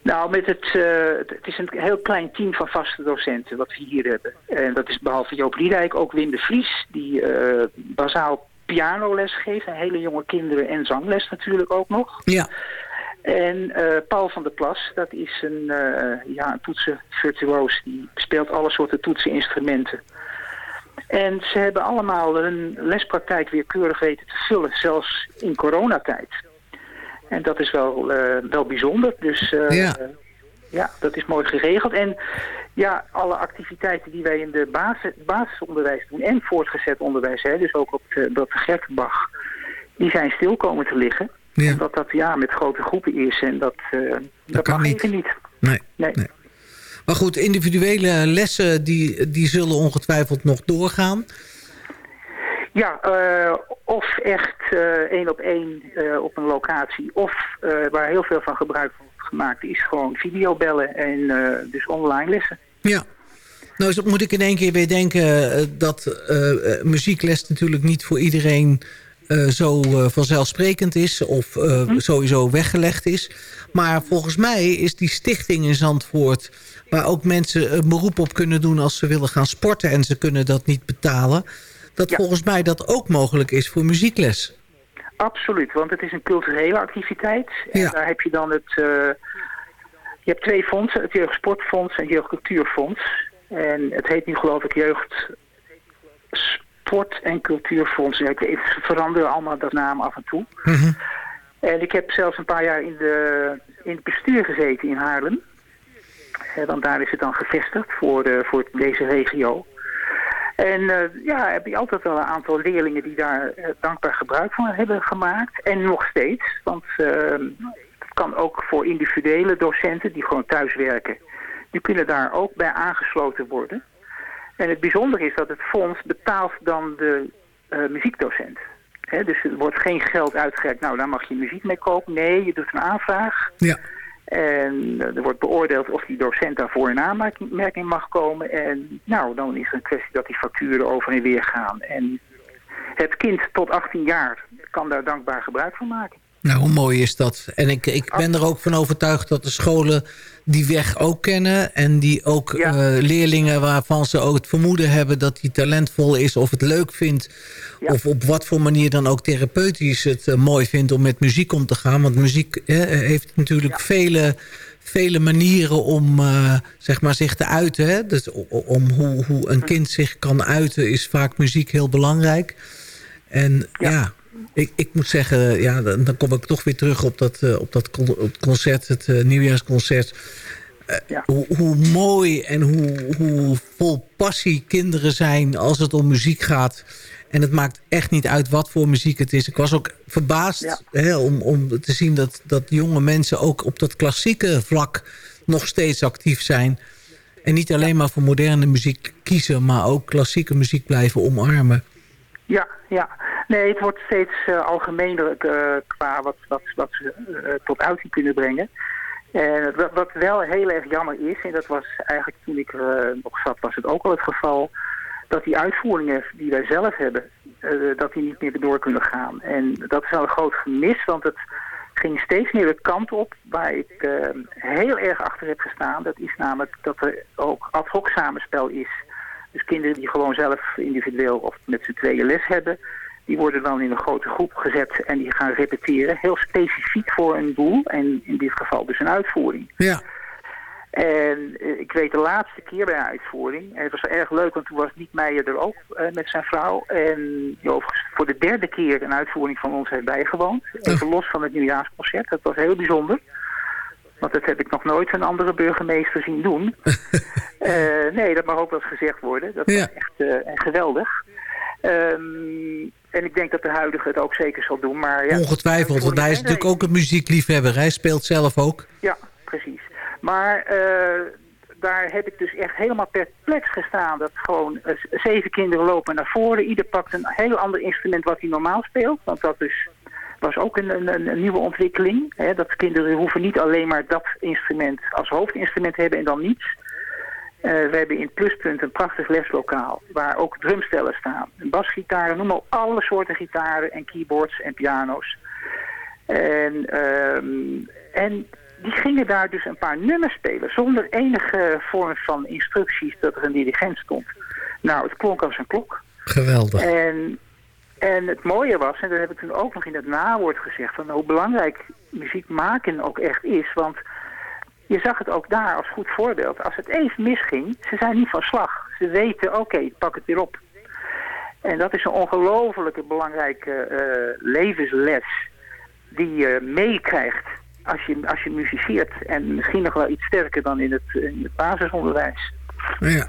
Nou, met het, uh, het is een heel klein team van vaste docenten wat we hier hebben. En dat is behalve Joop Liedijk ook Wim de Vries, die uh, bazaal pianoles geeft. En hele jonge kinderen en zangles natuurlijk ook nog. Ja. En uh, Paul van der Plas, dat is een, ja, een toetsenvirtuoos. Die speelt alle soorten toetseninstrumenten. En ze hebben allemaal hun lespraktijk weer keurig weten te vullen, zelfs in coronatijd. En dat is wel, uh, wel bijzonder. Dus uh, ja. ja, dat is mooi geregeld. En ja, alle activiteiten die wij in de basis, basisonderwijs doen en voortgezet onderwijs, hè, dus ook op de, de Gerkenbach, die zijn stil komen te liggen. Ja. Omdat dat ja, met grote groepen is en dat, uh, dat, dat kan niet. niet. Nee. Nee. nee. Maar goed, individuele lessen die, die zullen ongetwijfeld nog doorgaan. Ja, uh, of echt uh, één op één uh, op een locatie. Of waar heel veel van gebruik wordt gemaakt is gewoon videobellen en dus online lessen. Ja. Nou moet ik in één keer weer denken dat muziekles natuurlijk niet voor iedereen zo vanzelfsprekend is. Of hm? sowieso weggelegd is. Maar volgens mij is die stichting in Zandvoort... waar ook mensen een beroep op kunnen doen als ze willen gaan sporten... en ze kunnen dat niet betalen dat ja. volgens mij dat ook mogelijk is voor muziekles. Absoluut, want het is een culturele activiteit. En ja. daar heb je dan het... Uh, je hebt twee fondsen, het Jeugdsportfonds en het Jeugdcultuurfonds. En het heet nu geloof ik Jeugd Sport en Cultuurfonds. Ja, ik verander allemaal dat naam af en toe. Mm -hmm. En ik heb zelfs een paar jaar in, de, in het bestuur gezeten in Haarlem. Want daar is het dan gevestigd voor, de, voor deze regio. En uh, ja, heb je altijd wel een aantal leerlingen die daar uh, dankbaar gebruik van hebben gemaakt. En nog steeds, want uh, het kan ook voor individuele docenten die gewoon thuis werken. Die kunnen daar ook bij aangesloten worden. En het bijzondere is dat het fonds betaalt dan de muziekdocent. Dus er wordt geen geld uitgereikt, nou daar mag je muziek mee kopen. Nee, je doet een aanvraag. Ja. En er wordt beoordeeld of die docent daarvoor in aanmerking mag komen. En nou, dan is het een kwestie dat die facturen over en weer gaan. En het kind tot 18 jaar kan daar dankbaar gebruik van maken. Nou, hoe mooi is dat? En ik, ik ben er ook van overtuigd dat de scholen die weg ook kennen... en die ook ja. uh, leerlingen waarvan ze ook het vermoeden hebben... dat die talentvol is of het leuk vindt... Ja. of op wat voor manier dan ook therapeutisch het uh, mooi vindt... om met muziek om te gaan. Want muziek eh, heeft natuurlijk ja. vele, vele manieren om uh, zeg maar zich te uiten. Hè? Dus om hoe, hoe een kind zich kan uiten is vaak muziek heel belangrijk. En ja ik, ik moet zeggen, ja, dan, dan, kom ik toch weer terug op dat, uh, op dat con concert, het uh, nieuwjaarsconcert. Uh, ja. hoe, hoe, mooi en hoe, hoe vol passie kinderen zijn als het om muziek gaat. En het maakt echt niet uit wat voor muziek het is. Ik was ook verbaasd ja. hè, om, om te zien dat, dat jonge mensen ook op dat klassieke vlak nog steeds actief zijn. En niet alleen maar voor moderne muziek kiezen, maar ook klassieke muziek blijven omarmen. Ja, ja. Nee, het wordt steeds uh, algemener uh, qua wat, wat, wat ze uh, tot uiting kunnen brengen. En wat, wat wel heel erg jammer is, en dat was eigenlijk toen ik er nog zat, was het ook al het geval, dat die uitvoeringen die wij zelf hebben, dat die niet meer door kunnen gaan. En dat is wel een groot gemis, want het ging steeds meer de kant op waar ik heel erg achter heb gestaan. Dat is namelijk dat er ook ad hoc samenspel is. Dus kinderen die gewoon zelf individueel of met z'n tweeën les hebben... die worden dan in een grote groep gezet en die gaan repeteren. Heel specifiek voor een doel en in dit geval dus een uitvoering. Ja. En eh, ik weet de laatste keer bij een uitvoering, en het was erg leuk, want toen was Niek Meijer er ook uh, met zijn vrouw. En die overigens voor de derde keer een uitvoering van ons heeft bijgewoond. Even los van het nieuwjaarsconcert, dat was heel bijzonder. Want dat heb ik nog nooit een andere burgemeester zien doen. uh, nee, dat mag ook wel eens gezegd worden. Dat ja. was echt uh, geweldig. Um, en ik denk dat de huidige het ook zeker zal doen. Maar ja, Ongetwijfeld, want hij is natuurlijk ook een muziekliefhebber. Hij speelt zelf ook. Ja, precies. Maar uh, daar heb ik dus echt helemaal perplex gestaan. Dat gewoon uh, zeven kinderen lopen naar voren. Ieder pakt een heel ander instrument wat hij normaal speelt. Want dat is, was ook een, een, een nieuwe ontwikkeling. Hè? Dat kinderen hoeven niet alleen maar dat instrument als hoofdinstrument te hebben en dan niets. Uh, we hebben in Pluspunt een prachtig leslokaal waar ook drumstellen staan. Basgitaren, noem maar alle soorten gitaren en keyboards en piano's. En, um, en die gingen daar dus een paar nummers spelen zonder enige vorm van instructies dat er een dirigent stond. Nou, het klonk als een klok. Geweldig. En, en het mooie was, en dat heb ik toen ook nog in het nawoord gezegd, van hoe belangrijk muziek maken ook echt is. Want je zag het ook daar als goed voorbeeld. Als het even misging, ze zijn niet van slag. Ze weten, oké, okay, pak het weer op. En dat is een ongelofelijke belangrijke uh, levensles die je meekrijgt als je, als je muziceert. En misschien nog wel iets sterker dan in het, in het basisonderwijs. Ja.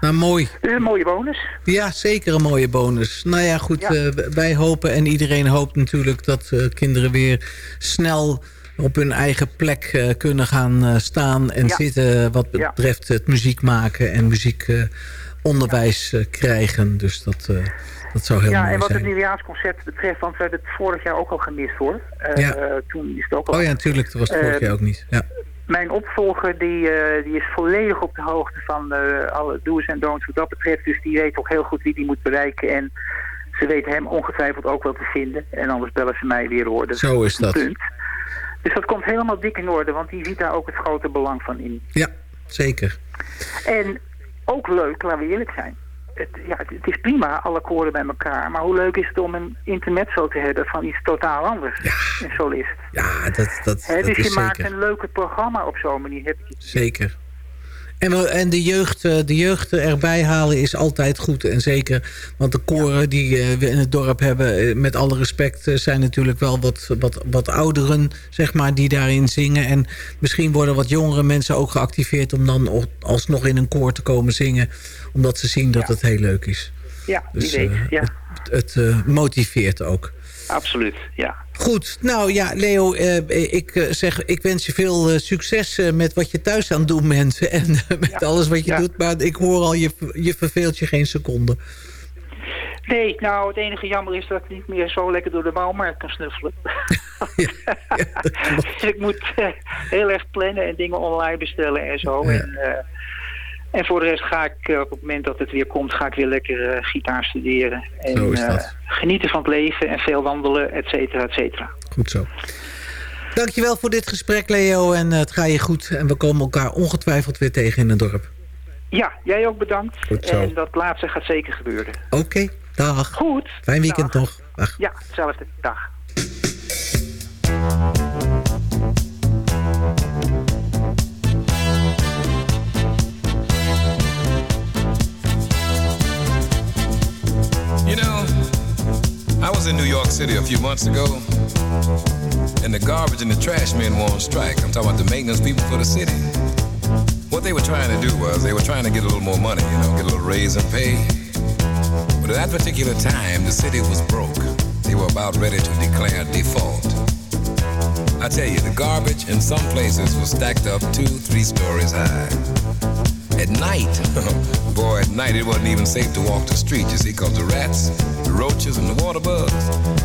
Nou, mooi. Dus een mooie bonus. Ja, zeker een mooie bonus. Nou ja, goed, ja. Uh, wij hopen en iedereen hoopt natuurlijk dat uh, kinderen weer snel op hun eigen plek uh, kunnen gaan staan en ja. zitten wat betreft het muziek maken en muziekonderwijs krijgen. Dus dat... Dat zou heel ja, mooi en wat zijn. het nieuwjaarsconcert betreft, want we hebben het vorig jaar ook al gemist hoor. Ja. Toen is het ook al... Oh ja, natuurlijk, dat was het vorig jaar ook niet. Ja. Mijn opvolger die, die is volledig op de hoogte van alle do's en don'ts wat dat betreft. Dus die weet ook heel goed wie die moet bereiken. En ze weten hem ongetwijfeld ook wel te vinden. En anders bellen ze mij weer hoor. Zo is dat. Punt. Dus dat komt helemaal dik in orde, want die ziet daar ook het grote belang van in. Ja, zeker. En ook leuk, laten we eerlijk zijn het, ja, het, is prima, alle koren bij elkaar. Maar hoe leuk is het om een intermezzo te hebben van iets totaal anders. Ja. Een solist. Ja, dat, dat, He, dat dus is je zeker. maakt een leuke programma op zo'n manier. Heb je Zeker. En, de, jeugd, de jeugd erbij halen is altijd goed. En zeker, want de koren die we in het dorp hebben... met alle respect, zijn natuurlijk wel wat, wat, wat ouderen... zeg maar, die daarin zingen. En misschien worden wat jongere mensen ook geactiveerd... om dan alsnog in een koor te komen zingen. Omdat ze zien dat ja. het heel leuk is. Ja, dus, wie weet. Ja. Het, het motiveert ook. Absoluut, ja. Goed, nou ja, Leo, uh, ik uh, zeg, ik wens je veel uh, succes met wat je thuis aan het doen bent en met ja. alles wat je ja. doet. Maar ik hoor al, je, je verveelt je geen seconde. Nee, nou, het enige jammer is dat ik niet meer zo lekker door de bouwmarkt kan snuffelen. ja, dus ik moet heel erg plannen en dingen online bestellen en zo. En, en voor de rest ga ik uh, op het moment dat het weer komt, ga ik weer lekker uh, gitaar studeren. En. Uh, genieten van het leven en veel wandelen, et cetera, et cetera. Goed zo. Dankjewel voor dit gesprek, Leo. En het gaat je goed. En we komen elkaar ongetwijfeld weer tegen in het dorp. Ja, jij ook bedankt. Goed zo. En dat laatste gaat zeker gebeuren. Oké, okay, dag. Goed. Fijn weekend dag. nog. Dag. Ja, hetzelfde. Dag. York City a few months ago, and the garbage and the trash men were on strike. I'm talking about the maintenance people for the city. What they were trying to do was they were trying to get a little more money, you know, get a little raise in pay. But at that particular time, the city was broke. They were about ready to declare default. I tell you, the garbage in some places was stacked up two, three stories high. At night, boy, at night it wasn't even safe to walk the street, you see, because the rats, roaches, and the water bugs,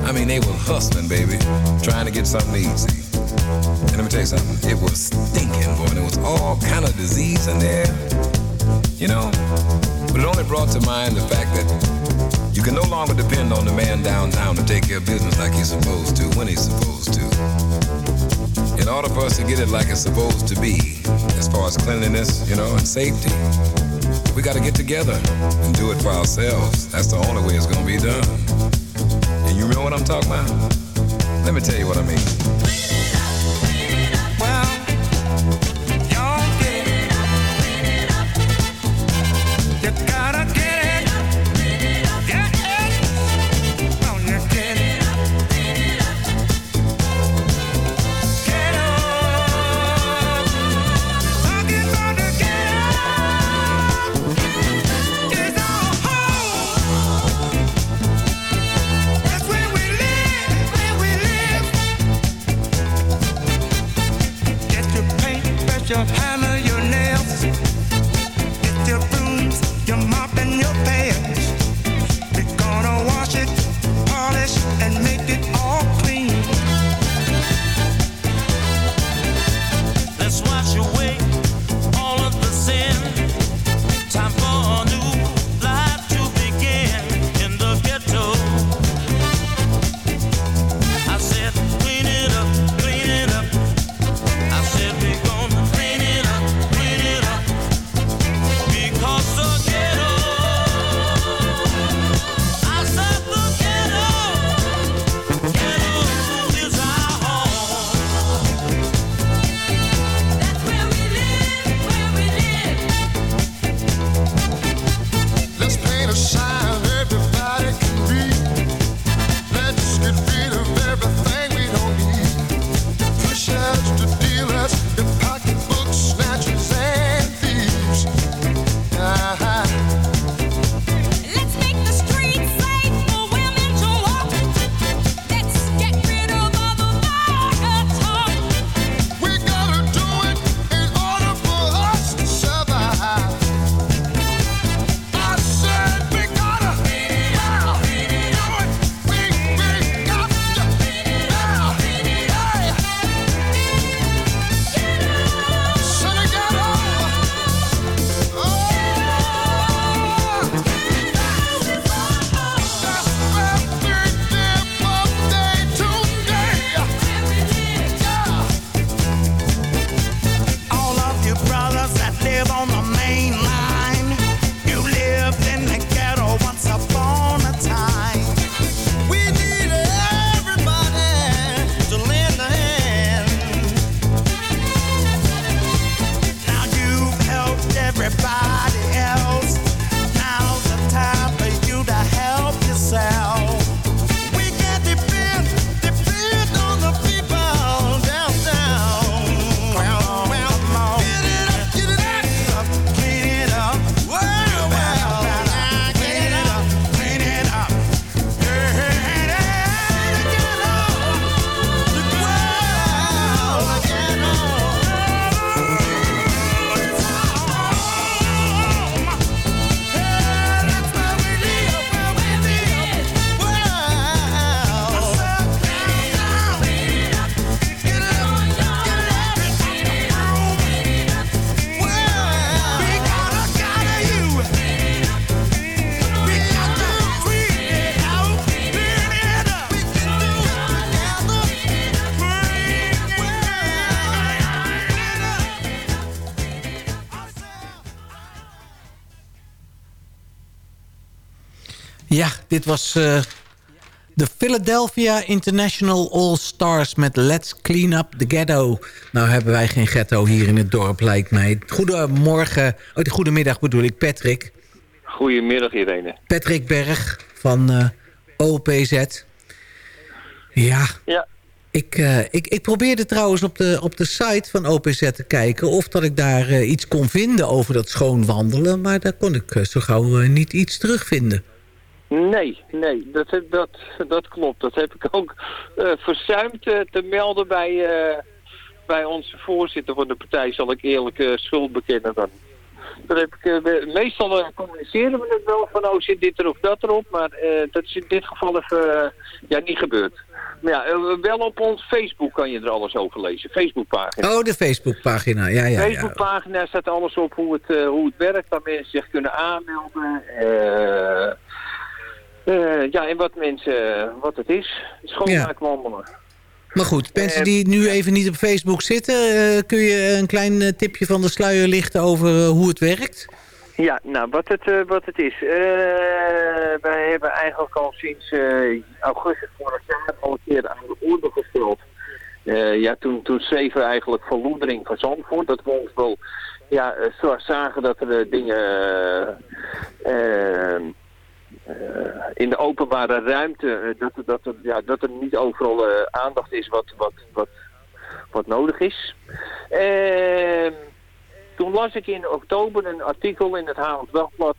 I mean, they were hustling, baby, trying to get something easy. And let me tell you something, it was stinking, boy, and there was all kind of disease in there, you know. But it only brought to mind the fact that You can no longer depend on the man downtown to take care of business like he's supposed to, when he's supposed to. In order for us to get it like it's supposed to be, as far as cleanliness, you know, and safety, we got to get together and do it for ourselves. That's the only way it's to be done. And you know what I'm talking about? Let me tell you what I mean. Dit was uh, de Philadelphia International All-Stars met Let's Clean Up the Ghetto. Nou hebben wij geen ghetto hier in het dorp, lijkt mij. Goedemorgen, oh, goedemiddag bedoel ik, Patrick. Goedemiddag Irene. Patrick Berg van uh, OPZ. Ja, ja. Ik, uh, ik, ik probeerde trouwens op de, op de site van OPZ te kijken... of dat ik daar uh, iets kon vinden over dat schoonwandelen... maar daar kon ik zo gauw niet iets terugvinden. Nee, nee, dat, dat, dat klopt. Dat heb ik ook uh, verzuimd uh, te melden bij, uh, bij onze voorzitter van de partij, zal ik eerlijk schuld bekennen dan. Dat heb ik, meestal communiceren we het wel van, oh zit dit er of dat erop, maar dat is in dit geval even ja, niet gebeurd. Maar ja, wel op ons Facebook kan je er alles over lezen. Facebookpagina. Oh, de Facebookpagina, ja, ja. Facebookpagina staat alles op hoe het, hoe het werkt, waar mensen zich kunnen aanmelden. Eh, ja, en wat mensen, wat het is. Schoonmaakwandelen. Maar goed, mensen Eh, die nu even niet op Facebook zitten... eh, kun je een klein eh, tipje van de sluier lichten over eh, hoe het werkt? Ja, nou, wat het, eh, wat het is. Eh, wij hebben eigenlijk al sinds eh, augustus vorig jaar al een keer aan de orde gesteld. Eh, ja, toen, toen we eigenlijk verloedering van Zandvoort. Dat we ons wel ja, eh, zo zagen dat er eh, dingen eh, eh, in de openbare ruimte, eh, dat, dat, er, ja, dat er niet overal eh, aandacht is wat, wat, wat, wat nodig is. Ehm toen las ik in oktober een artikel in het Haarlems Dagblad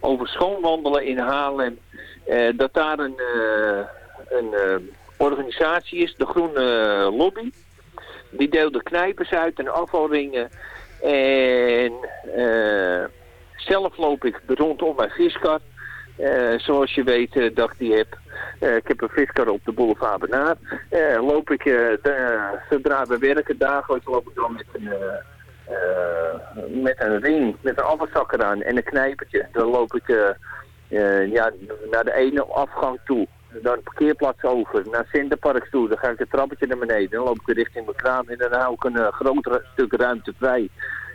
over schoonwandelen in Haarlem. Eh, dat daar een, eh, een eh, organisatie is, de Groene Lobby. Die deelde knijpers uit en afvalringen. En eh, zelf loop ik rondom mijn viskar. Eh, zoals je weet eh, dat ik heb. Ik heb een viskar op de boulevard Benaar. Eh, loop ik, de- zodra we werken dagelijks, loop ik dan met een... met een ring, met een afvalzak eraan en een knijpertje. Dan loop ik ja, naar de ene afgang toe. Dan de parkeerplaats over, naar Centerparks toe. Dan ga ik het trappetje naar beneden. Dan loop ik richting mijn kraam en dan hou ik een uh, groter stuk ruimte vrij.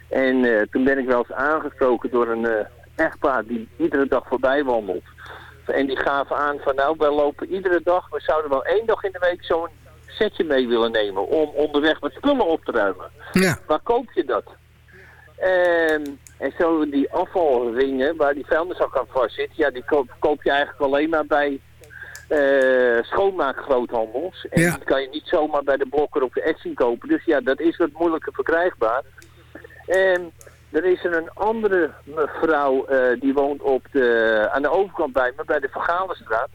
En toen ben ik wel eens aangesproken door een echtpaar die iedere dag voorbij wandelt. En die gaven aan van nou, wij lopen iedere dag, we zouden wel één dag in de week zo'n setje mee willen nemen om onderweg wat spullen op te ruimen. Ja. Waar koop je dat? Ehm, en zo die afvalringen waar die vuilniszak aan vast zit, ja, die koop, koop je eigenlijk alleen maar bij eh schoonmaakgroothandels. En Ja. die kan je niet zomaar bij de blokker of de Action kopen. Dus ja, dat is wat moeilijker verkrijgbaar. En er is er een andere mevrouw, eh, die woont op de, aan de overkant bij me, bij de Vergalenstraat.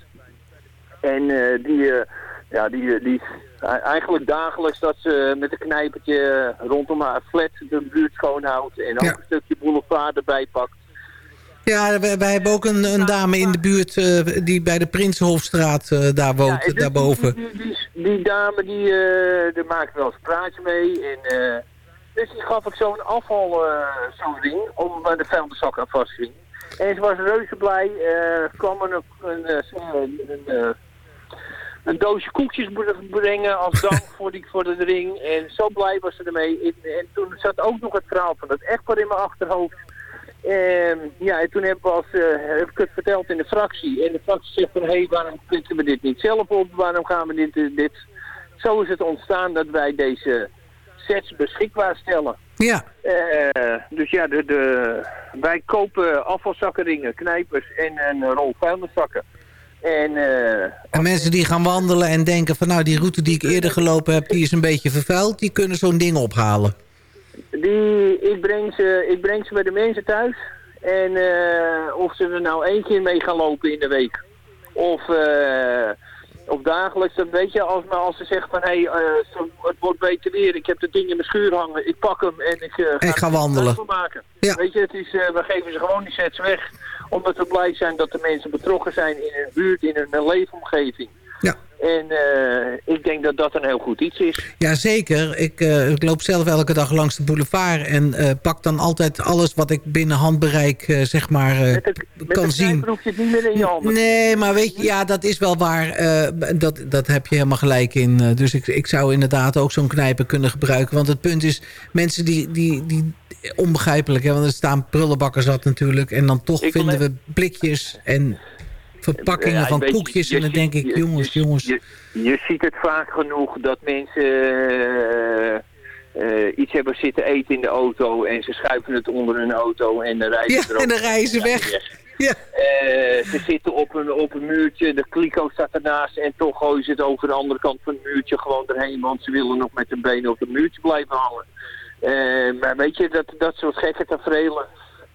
En eh, die, eh, ja, die, die eigenlijk dagelijks dat ze met een knijpertje rondom haar flat de buurt schoonhoudt. En ook Ja. een stukje boulevard erbij pakt. Ja, wij, wij hebben ook een, een dame in de buurt die bij de Prinsenhofstraat daar woont, Ja, dus daarboven. Die, die, die, die dame, die, eh daar maakt wel eens een praatje mee. En, dus die gaf ik zo'n afval, eh, zo'n ring, om bij de vuilniszak aan vast te zien. En ze was reuze blij. eh kwam een, een, eh, een, doosje koekjes bre- brengen als dank voor, die, voor de ring. En zo blij was ze ermee. En, en toen zat ook nog het verhaal van dat echtpaar in mijn achterhoofd. En, ja, en toen hebben we als, eh, heb ik het verteld in de fractie. En de fractie zegt van, hé, hey, waarom klikken we dit niet zelf op? Waarom gaan we dit, dit... Zo is het ontstaan dat wij deze sets beschikbaar stellen. Ja, Eh, dus ja, de, de, wij kopen afvalzakkenringen, knijpers en een rol vuilniszakken. En eh, en mensen die gaan wandelen en denken van... nou, die route die ik eerder gelopen heb, die is een beetje vervuild. Die kunnen zo'n ding ophalen. Die, ik, breng ze, ik breng ze bij de mensen thuis. En eh, of ze er nou één keer mee gaan lopen in de week. Of, of dagelijks. Dan weet je, als, als ze zeggen van... hé, hey, eh, het wordt beter weer. Ik heb het ding in mijn schuur hangen. Ik pak hem en ik, eh, Ik ga wandelen. maken. Ja. Weet je, het is, eh, we geven ze gewoon die sets weg. Omdat we blij zijn dat de mensen betrokken zijn in hun buurt, in hun leefomgeving. En eh, ik denk dat dat een heel goed iets is. Ja, zeker. Ik, eh, ik loop zelf elke dag langs de boulevard... en eh, pak dan altijd alles wat ik binnen handbereik zeg maar, Met de, met kan de zien. het niet meer in je handen. Nee, maar weet je, ja, dat is wel waar. dat, dat heb je helemaal gelijk in. Dus ik, ik zou inderdaad ook zo'n knijper kunnen gebruiken. Want het punt is, mensen die... die, die onbegrijpelijk, hè, want er staan prullenbakken zat natuurlijk. En dan toch Ik vinden we blikjes en verpakkingen Ja, van koekjes. je en dan ziet- denk ik, je- jongens, je- jongens. Je, je ziet het vaak genoeg dat mensen eh, eh, iets hebben zitten eten in de auto en ze schuiven het onder hun auto en dan rijden Ja, erop. en dan rijden ze weg. Ja. Eh, ze zitten op een, op een muurtje, de kliko staat ernaast en toch gooien ze het over de andere kant van het muurtje gewoon erheen, want ze willen nog met hun benen op het muurtje blijven hangen. Maar weet je, dat, dat soort gekke tafereelen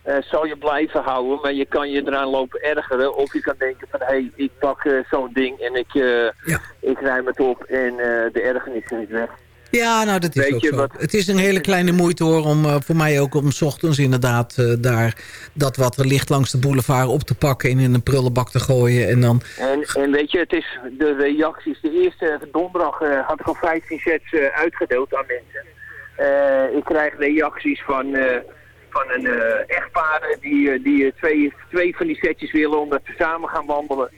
eh zal je blijven houden, maar je kan je eraan lopen ergeren of je kan denken van hé, hey, ik pak eh, zo'n ding en ik, eh, Ja. ik ruim het op en de ergernis is weg. Ja, nou dat is Weet ook zo. wat- Het is een hele kleine moeite hoor, om voor mij ook om 's ochtends inderdaad daar dat wat er ligt langs de boulevard op te pakken en in een prullenbak te gooien. En dan, En, en weet je, het is de reacties. De eerste donderdag had ik al 15 sets uitgedeeld aan mensen. Ik krijg reacties van, van een eh, echtpaar die, eh, die eh, twee, twee van die setjes willen omdat ze samen gaan wandelen.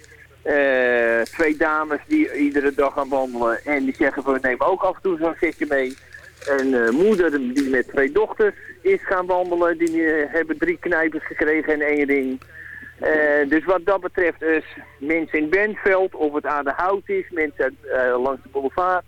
Twee dames die iedere dag gaan wandelen. En die zeggen we nemen ook af en toe zo'n zitje mee. Een moeder die met twee dochters is gaan wandelen. Die hebben drie knijpers gekregen en één ring. Dus wat dat betreft is mensen in Bentveld, of het aan de hout is, mensen langs de boulevard.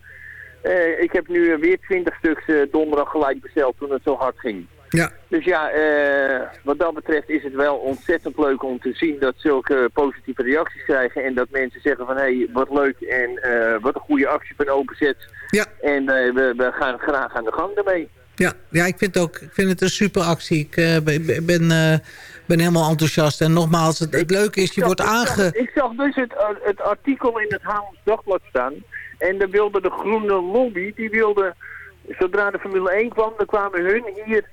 Ik heb nu weer 20 stuks donderdag gelijk besteld toen het zo hard ging. Ja. Dus ja, eh, wat dat betreft is het wel ontzettend leuk om te zien dat zulke positieve reacties krijgen. En dat mensen zeggen van hé, hey, wat leuk en eh, wat een goede actie van Openzet. Ja. En eh, we, we gaan graag aan de gang daarmee. Ja, ja ik, vind ook, ik vind het een super actie. Ik ben, ben, ben helemaal enthousiast. En nogmaals, het, het leuke is, je wordt aange... Ik zag dus het, het artikel in het Haarlems Dagblad staan. En dan wilde de groene lobby, die wilde, zodra de Formule 1 kwam, dan kwamen hun hier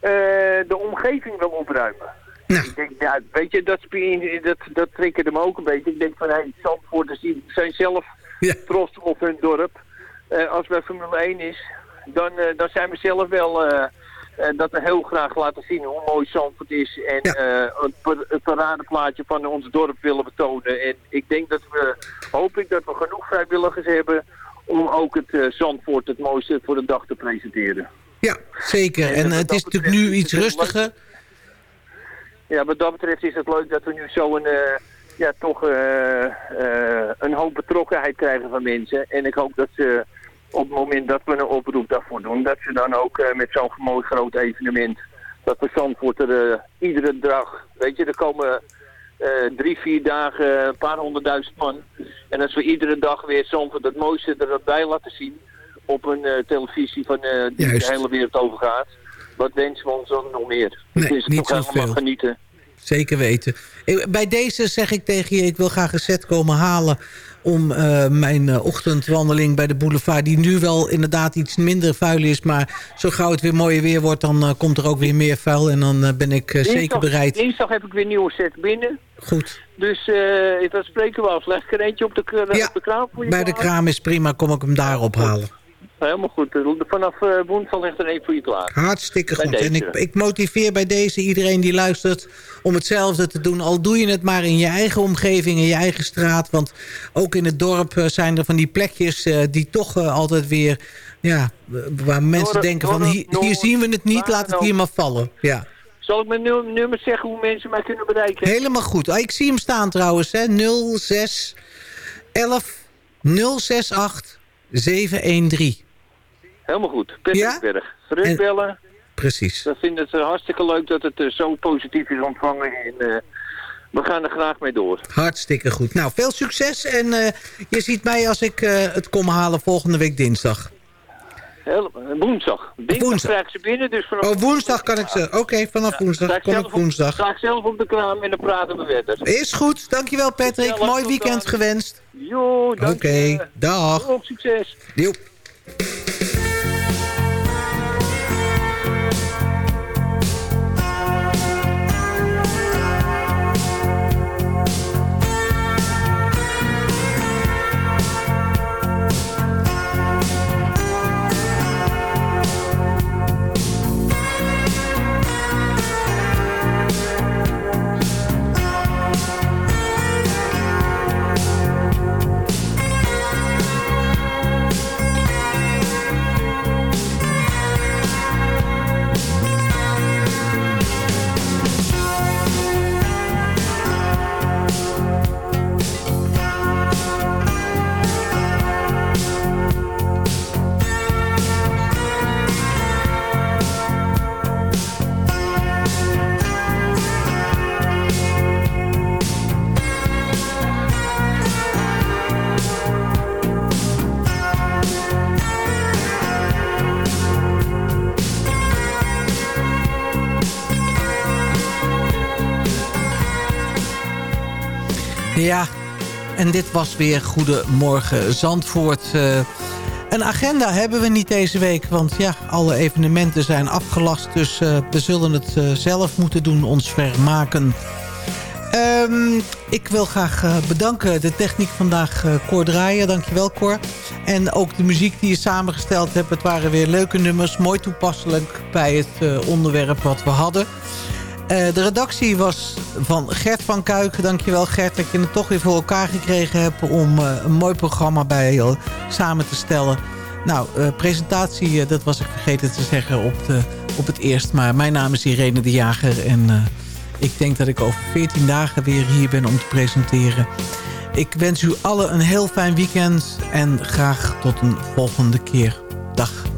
de omgeving wel opruimen. Nou. Ik denk, ja, weet je, dat, dat, dat triggerde me ook een beetje. Ik denk van, hé, hey, Zandvoorters die zijn zelf Ja. trots op hun dorp. Eh, als bij Formule 1 is, dan, eh, dan zijn we zelf wel... eh, eh, dat we heel graag laten zien hoe mooi Zandvoort is. En Ja. eh, het, het paradeplaatje van ons dorp willen betonen. En ik denk dat we, hoop ik dat we genoeg vrijwilligers hebben om ook het eh, Zandvoort het mooiste voor de dag te presenteren. Ja, zeker. En het is natuurlijk nu iets rustiger. Ja, wat dat betreft is het leuk dat we nu zo een, eh, ja, toch eh, eh, een hoop betrokkenheid krijgen van mensen. En ik hoop dat ze op het moment dat we een oproep daarvoor doen, dat ze dan ook met zo'n mooi groot evenement, dat we Zandvoort er iedere dag, weet je, er komen drie, vier dagen een paar honderdduizend man. En als we iedere dag weer Zandvoort het mooiste er bij laten zien op een eh, televisie van, eh, die Juist. de hele wereld overgaat, wat wensen we ons dan nog meer? Nee, het is niet toch helemaal zoveel. genieten. Zeker weten. Bij deze zeg ik tegen je, ik wil graag een set komen halen... om eh, mijn ochtendwandeling bij de boulevard... die nu wel inderdaad iets minder vuil is... maar zo gauw het weer mooier weer wordt... dan komt er ook weer meer vuil. En dan ben ik zeker bereid. Dinsdag heb ik weer een nieuwe set binnen. Goed. Dus dat spreken we af. Leg ik er eentje op de, Ja, op de kraan voor je Bij de kraam is prima, kom ik hem daar ophalen. Helemaal goed. Vanaf eh, woensdag ligt er één voor je klaar. Hartstikke Bij goed. En ik, ik motiveer bij deze iedereen die luistert om hetzelfde te doen. Al doe je het maar in je eigen omgeving, in je eigen straat. Want ook in het dorp eh, zijn er van die plekjes eh, die toch altijd weer... Ja, waar mensen Noord- denken van Noord- hier, hier Noord- zien we het niet, laat het hier maar vallen. Ja, Zal ik mijn nu- nummer zeggen hoe mensen mij kunnen bereiken? helemaal goed. Ah, ik zie hem staan trouwens, hè. 06 11 068 713. Helemaal goed. Pettersberg. Terugbellen. Precies. We vinden het eh, hartstikke leuk dat het eh, zo positief is ontvangen. En eh, we gaan er graag mee door. Hartstikke goed. Nou, veel succes. En je ziet mij als ik het kom halen volgende week dinsdag. Heel, woensdag. Dinsdag Woensdag. krijg ik ze binnen. Dus vanaf Oh, woensdag kan ik ze... Oké, vanaf Sta woensdag ik kom zelf ik woensdag. Ik zelf op de kraam en dan praten we verder. Is goed. Dankjewel Patrick. Mooi weekend dan. gewenst. Jo, dank Oké, dag. Op succes. Joep. Ja, en dit was weer Goedemorgen Zandvoort. Eh, een agenda hebben we niet deze week, want ja, alle evenementen zijn afgelast. Dus eh, we zullen het eh, zelf moeten doen, ons vermaken. Ehm, ik wil graag bedanken de techniek vandaag, Cor Draaien. Dankjewel Cor. En ook de muziek die je samengesteld hebt. Het waren weer leuke nummers, mooi toepasselijk bij het onderwerp wat we hadden. Eh, de redactie was van Gert van Kuiken. Dankjewel Gert dat je het toch weer voor elkaar gekregen hebt... om eh, een mooi programma bij je samen te stellen. Nou, uh, presentatie, dat was ik vergeten te zeggen op, de, op het eerst. Maar mijn naam is Irene de Jager. En ik denk dat ik over 14 dagen weer hier ben om te presenteren. Ik wens u allen een heel fijn weekend. En graag tot een volgende keer. Dag.